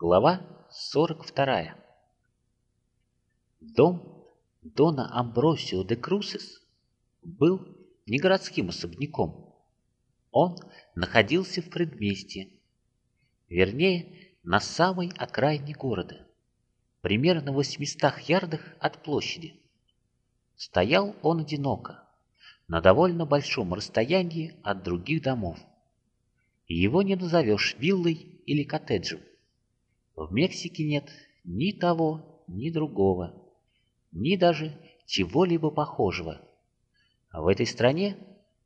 Глава 42 Дом Дона Амбросио де Крусес был не городским особняком. Он находился в предместье, вернее, на самой окраине города, примерно в 800 ярдах от площади. Стоял он одиноко, на довольно большом расстоянии от других домов. Его не назовешь виллой или коттеджем. В Мексике нет ни того, ни другого, ни даже чего-либо похожего. А в этой стране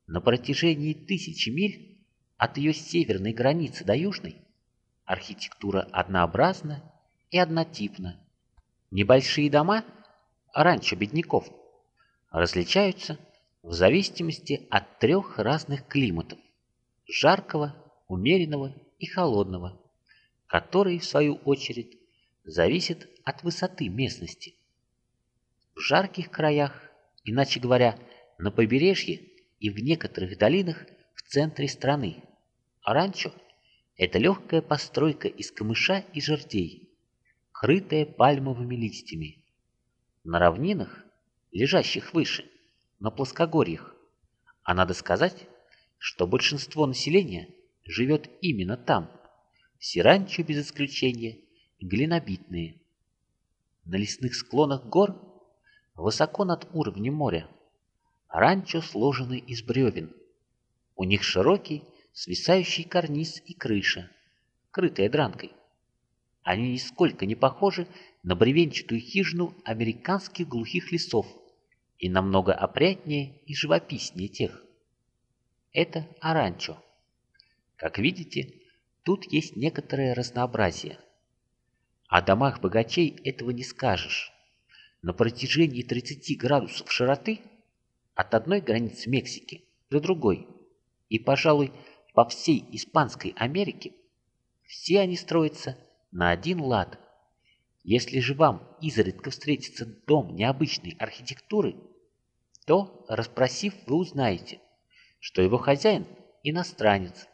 на протяжении тысячи миль от ее северной границы до южной архитектура однообразна и однотипна. Небольшие дома, раньше бедняков, различаются в зависимости от трех разных климатов – жаркого, умеренного и холодного, которые, в свою очередь, зависят от высоты местности. В жарких краях, иначе говоря, на побережье и в некоторых долинах в центре страны, а ранчо – это легкая постройка из камыша и жердей, крытая пальмовыми листьями. На равнинах, лежащих выше, на плоскогорьях, а надо сказать, что большинство населения живет именно там, все ранчо без исключения глинобитные. На лесных склонах гор, высоко над уровнем моря, ранчо сложены из бревен. У них широкий, свисающий карниз и крыша, крытая дранкой. Они нисколько не похожи на бревенчатую хижину американских глухих лесов и намного опрятнее и живописнее тех. Это оранчо. Как видите, тут есть некоторое разнообразие. О домах богачей этого не скажешь. На протяжении 30 градусов широты от одной границы Мексики до другой и, пожалуй, по всей Испанской Америке, все они строятся на один лад. Если же вам изредка встретится дом необычной архитектуры, то, расспросив, вы узнаете, что его хозяин – иностранец,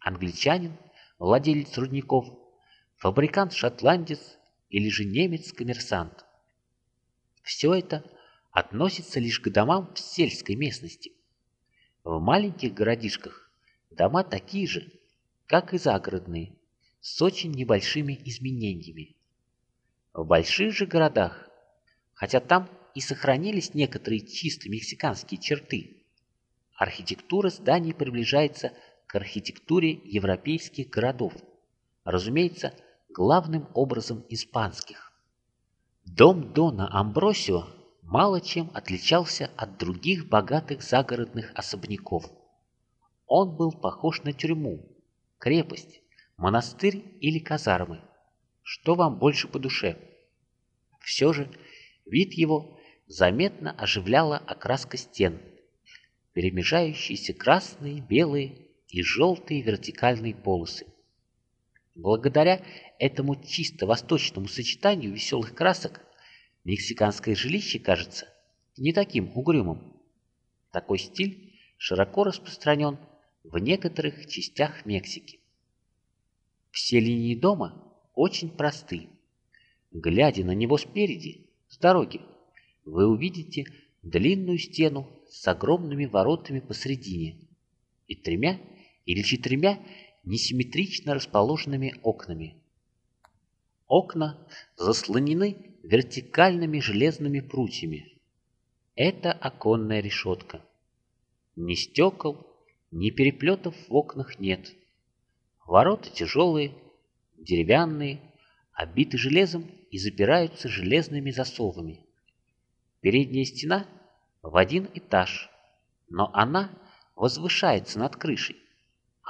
англичанин, владелец рудников, фабрикант-шотландец или же немец-коммерсант. Все это относится лишь к домам в сельской местности. В маленьких городишках дома такие же, как и загородные, с очень небольшими изменениями. В больших же городах, хотя там и сохранились некоторые чисто мексиканские черты, архитектура зданий приближается к архитектуре европейских городов, разумеется, главным образом испанских. Дом Дона Амбросио мало чем отличался от других богатых загородных особняков. Он был похож на тюрьму, крепость, монастырь или казармы. Что вам больше по душе? Все же вид его заметно оживляла окраска стен, перемежающиеся красные, белые и желтые вертикальные полосы. Благодаря этому чисто восточному сочетанию веселых красок мексиканское жилище кажется не таким угрюмым. Такой стиль широко распространен в некоторых частях Мексики. Все линии дома очень просты. Глядя на него спереди, с дороги, вы увидите длинную стену с огромными воротами посредине и тремя или четырьмя несимметрично расположенными окнами. Окна заслонены вертикальными железными прутьями. Это оконная решетка. Ни стекол, ни переплетов в окнах нет. Ворота тяжелые, деревянные, обиты железом и запираются железными засовами. Передняя стена в один этаж, но она возвышается над крышей,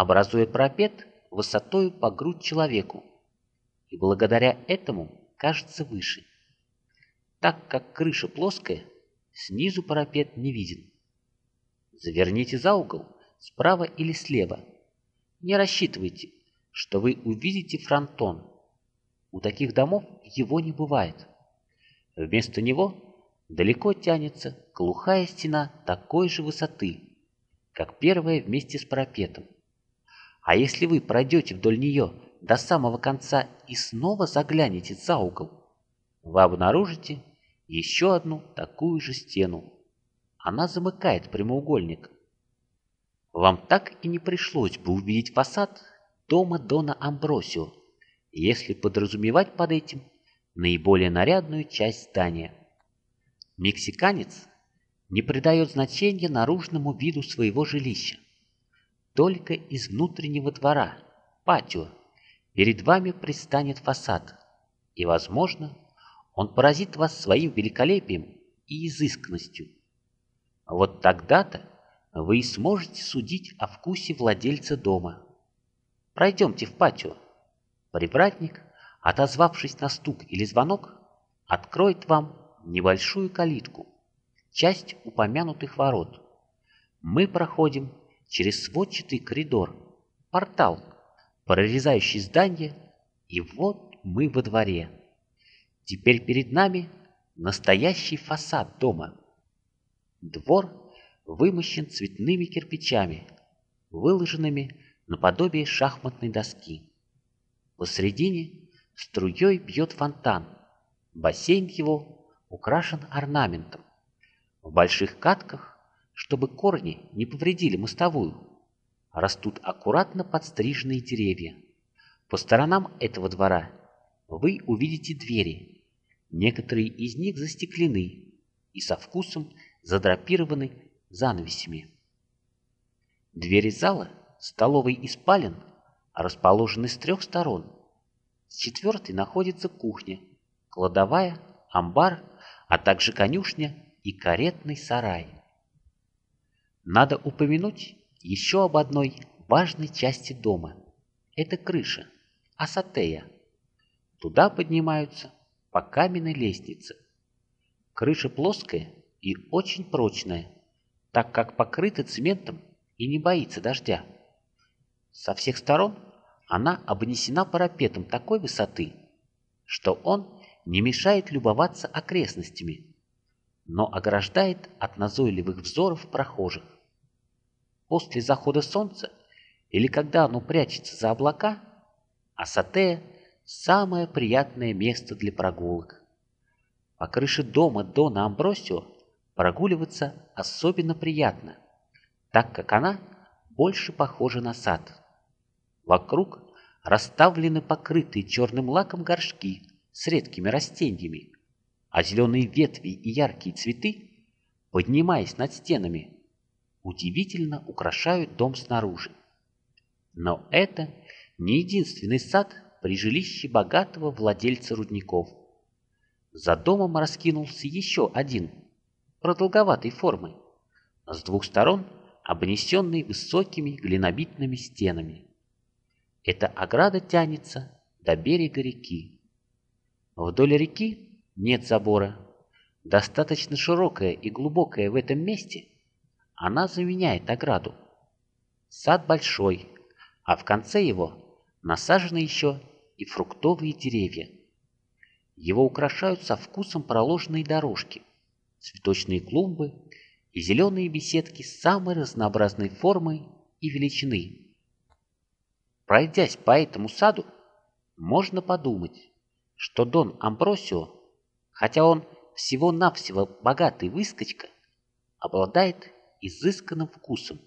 образуя пропет высотою по грудь человеку, и благодаря этому кажется выше. Так как крыша плоская, снизу парапет не виден. Заверните за угол, справа или слева – не рассчитывайте, что вы увидите фронтон. У таких домов его не бывает. Вместо него далеко тянется глухая стена такой же высоты, как первая вместе с парапетом. А если вы пройдете вдоль нее до самого конца и снова заглянете за угол, вы обнаружите еще одну такую же стену. Она замыкает прямоугольник. Вам так и не пришлось бы увидеть фасад дома Дона Амбросио, если подразумевать под этим наиболее нарядную часть здания. Мексиканец не придает значения наружному виду своего жилища. Только из внутреннего двора, патио, перед вами пристанет фасад, и, возможно, он поразит вас своим великолепием и изысканностью. Вот тогда-то вы и сможете судить о вкусе владельца дома. Пройдемте в патио. Привратник, отозвавшись на стук или звонок, откроет вам небольшую калитку, часть упомянутых ворот. Мы проходим через сводчатый коридор, портал, прорезающий здание, и вот мы во дворе. Теперь перед нами настоящий фасад дома. Двор вымощен цветными кирпичами, выложенными наподобие шахматной доски. Посредине струей бьет фонтан, бассейн его украшен орнаментом. В больших катках, чтобы корни не повредили мостовую, растут аккуратно подстриженные деревья. По сторонам этого двора вы увидите двери, Некоторые из них застеклены и со вкусом задрапированы занавесями. Двери зала, столовой и спален расположены с трех сторон. С четвертой находится кухня, кладовая, амбар, а также конюшня и каретный сарай. Надо упомянуть еще об одной важной части дома. Это крыша, асатея. Туда поднимаются по каменной лестнице. Крыша плоская и очень прочная, так как покрыта цементом и не боится дождя. Со всех сторон она обнесена парапетом такой высоты, что он не мешает любоваться окрестностями, но ограждает от назойливых взоров прохожих. После захода солнца или когда оно прячется за облака, Асатея самое приятное место для прогулок. По крыше дома Дона Амбросио прогуливаться особенно приятно, так как она больше похожа на сад. Вокруг расставлены покрытые черным лаком горшки с редкими растениями, а зеленые ветви и яркие цветы, поднимаясь над стенами, удивительно украшают дом снаружи. Но это не единственный сад, при жилище богатого владельца рудников. За домом раскинулся еще один, продолговатой формы, с двух сторон обнесенный высокими глинобитными стенами. Эта ограда тянется до берега реки. Вдоль реки нет забора. Достаточно широкая и глубокая в этом месте, она заменяет ограду. Сад большой, а в конце его насажены еще и фруктовые деревья. Его украшают со вкусом проложенные дорожки, цветочные клумбы и зеленые беседки самой разнообразной формы и величины. Пройдясь по этому саду, можно подумать, что Дон Амбросио, хотя он всего-навсего богатый выскочка, обладает изысканным вкусом.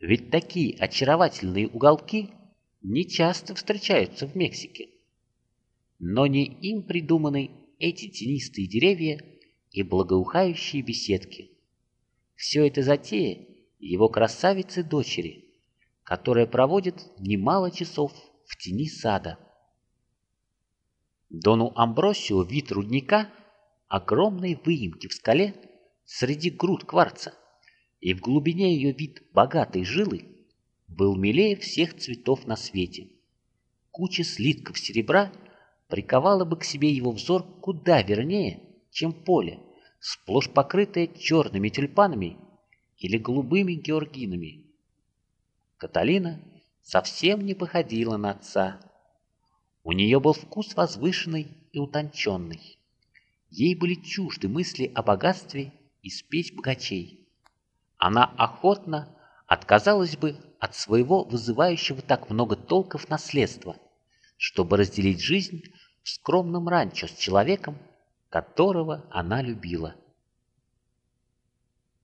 Ведь такие очаровательные уголки – не часто встречаются в Мексике. Но не им придуманы эти тенистые деревья и благоухающие беседки. Все это затея его красавицы-дочери, которая проводит немало часов в тени сада. Дону Амбросио вид рудника огромной выемки в скале среди груд кварца, и в глубине ее вид богатой жилы был милее всех цветов на свете. Куча слитков серебра приковала бы к себе его взор куда вернее, чем поле, сплошь покрытое черными тюльпанами или голубыми георгинами. Каталина совсем не походила на отца. У нее был вкус возвышенный и утонченный. Ей были чужды мысли о богатстве и спесь богачей. Она охотно отказалась бы от своего вызывающего так много толков наследства, чтобы разделить жизнь в скромном ранчо с человеком, которого она любила.